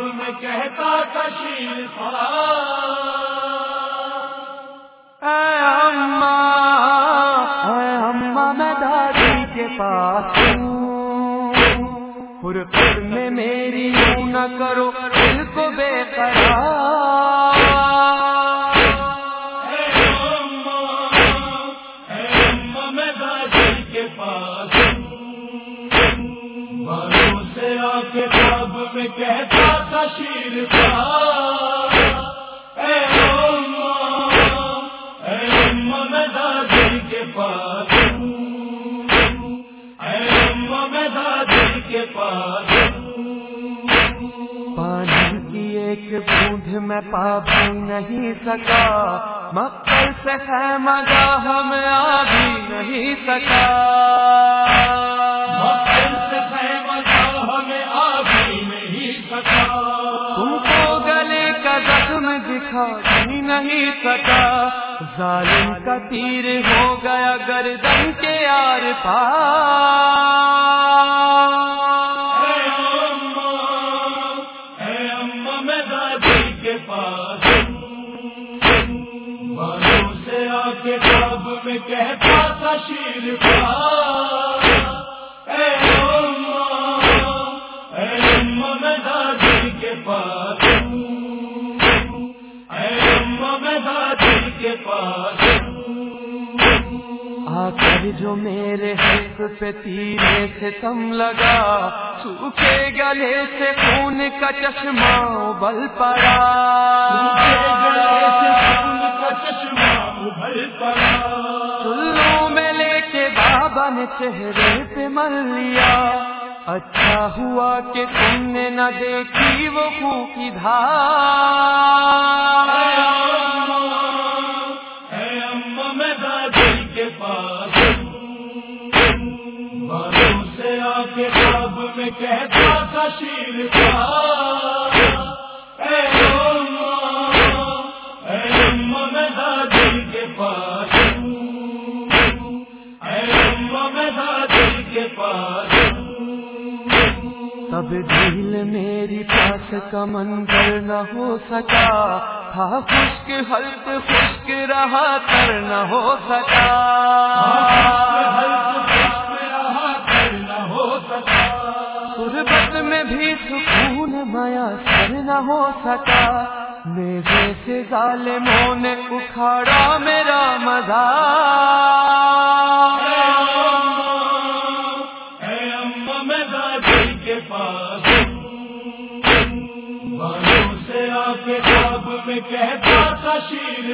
میں کہتا کشیر اے میں اے تشیر میں دادی کے پاس ہوں۔ پور میں میری نہ کرو، دل کو بے میں پا بھی نہیں سکا۔ مکر سے میں آ بھی نہیں سکا۔ مکر سے خیمہ گاہ میں آ بھی نہیں سکا۔ تم کو گلے کا زخم دکھا ہی نہیں سکا۔ ظالم کا تیر ہو گیا گردن کے یار میں کے خواب میں کہتا تھا شیر میں دادی کے پاس۔ میں دادی کے پاس۔ آ کر جو میرے حق پہ تیرے سے تم لگا سوکھے گلے سے خون کا چشمہ بل پڑا۔ چلو میں لے کے بابا نے چہرے پہ مل لیا۔ اچھا ہوا کہ تم نے نہ دیکھی وہ خو کی دھار۔ کے پاس سے آ کے خواب میں کہتا تھا شیر میں تب دل میری پاس کا منظر نہ ہو سکا۔ تھا خشک، حلق خشک، رہا تر نہ ہو سکا۔ غربت میں بھی سکون میا سر نہ ہو سکا۔ میرے سے ظالموں نے اکھاڑا میرا مزہ۔ میں دادی کے پاس بالوں سے آ کے خواب میں کہتا تھا شیر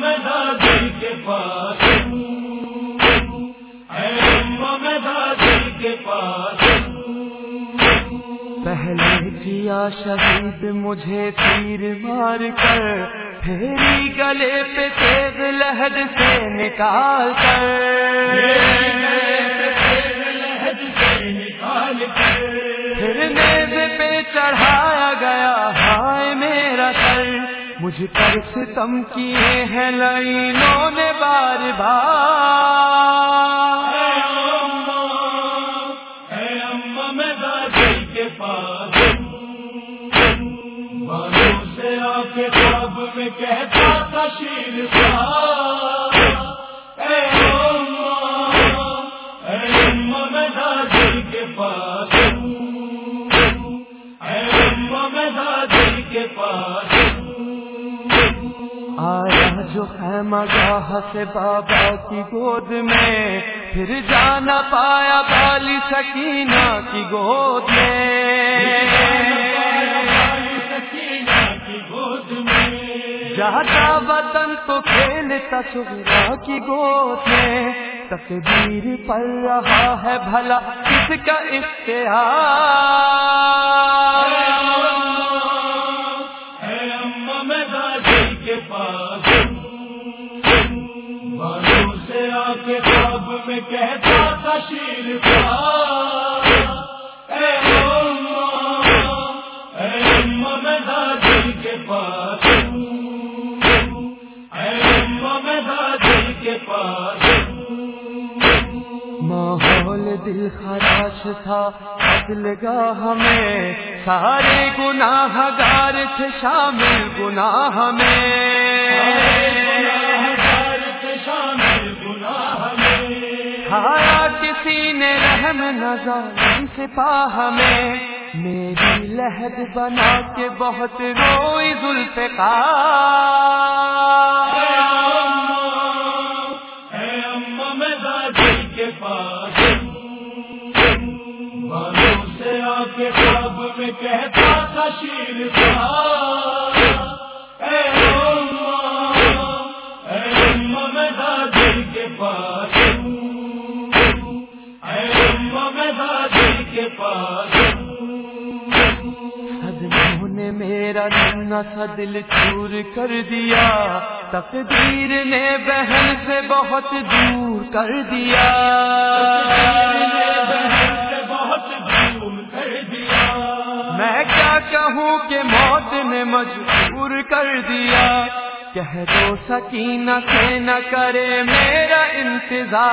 میں دادی کے پاس میں دادی کے پاس پہلے کیا شہید مجھے تیر مار کر پھیری گلے پہ تیز لہد سے نکال کر۔ پھر نیز پہ چڑھایا گیا، ہائے میرا سر۔ مجھ پر ستم کیے ہیں لائنوں نے بار بار۔ شیر میں دادی کے پاس میں کے پاس آیا جو ہے مگاہ سے بابا کی گود میں، پھر جانا پایا بالی سکینہ کی گود میں۔ جاتا وطن تو کھیلتا سگرا کی گوت میں۔ تقدیر پر رہا ہے بھلا کس کا اختیار لگا ہمیں۔ سارے گناہ گار تھے شامل گناہ میں شامل گناہ کھایا کسی نے رحم نظر سے پا ہمیں۔ میری لہد بنا کے بہت روئی میں میرا ننا سا دل چور کر دیا، تقدیر نے بہن سے بہت دور کر دیا۔ کیا کہوں کہ موت نے مجبور کر دیا۔ کہہ دو سکینہ سے نہ کرے میرا انتظار۔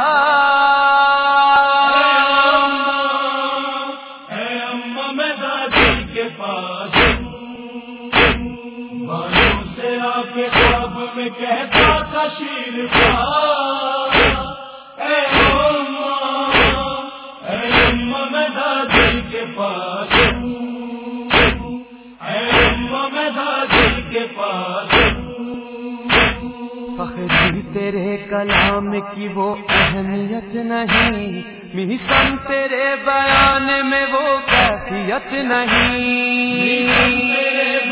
اے اماں میں دادی کے پاس بالوں سے کے خواب میں کہتا تھا شیر اے اماں اے اماں میں دادی کے پاس فخری تیرے کلام کی وہ اہمیت نہیں میسن تیرے بیان میں وہ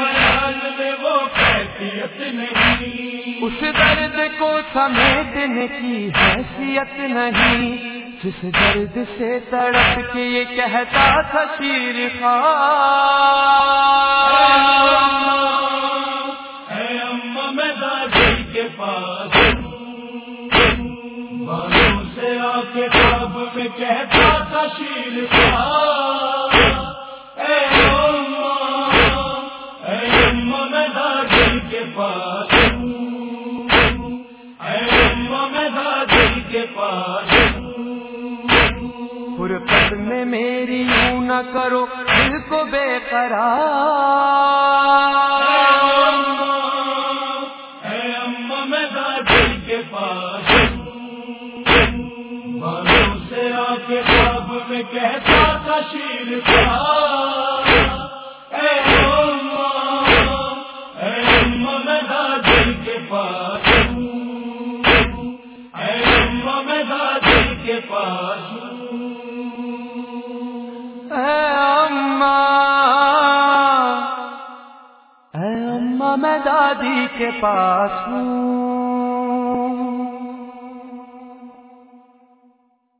بیان میں وہ کیفیت نہیں۔ اس درد کو سمیٹنے کی حیثیت نہیں۔ جس درد سے تڑپ کے یہ کہتا تھا شیر خان کے خواب میں کہتا تھا شیر اے اماں اے اماں، میں دادی کے پاس ہوں۔ اے اماں، میں دادی کے پاس فرقت میں میری یوں نہ کرو، دل کو بے قرار۔ کے خواب میں کہتا تھا شیر اے اماں اے اماں، میں دادی کے پاس اے اماں، میں دادی کے پاس اے اماں اے اماں، میں دادی کے پاس ہوں۔